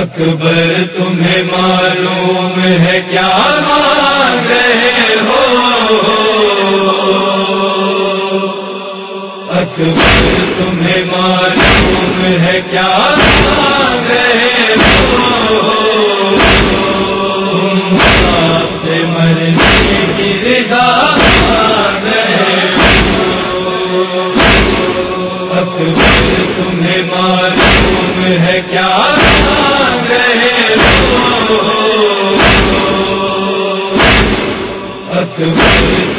اکبر تمہیں معلوم ہے کیا مانگ رہے ہو؟ اکبر تمہیں معلوم ہے کیا مانگ رہے ہو؟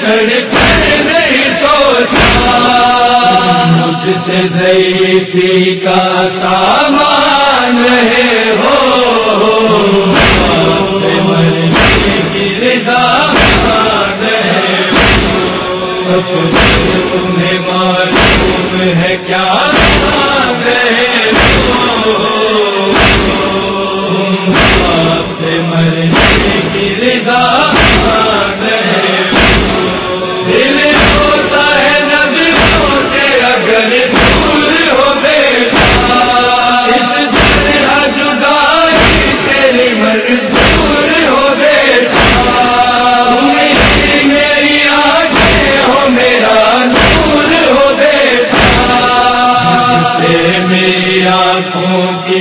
سر پر نہیں سوچا مجھ سے ضعیفی کا سامان ہے ہو تمہیں معلوم ہے کیا رہے ہو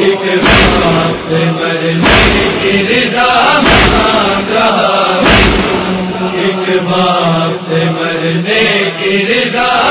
بات مرنے کی ایک بات مرنے کی رضا